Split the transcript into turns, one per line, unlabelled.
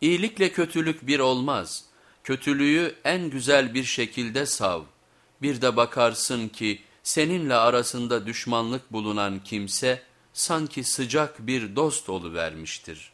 İyilikle kötülük bir olmaz. Kötülüğü en güzel bir şekilde sav. Bir de bakarsın ki seninle arasında düşmanlık bulunan kimse sanki sıcak bir dost vermiştir.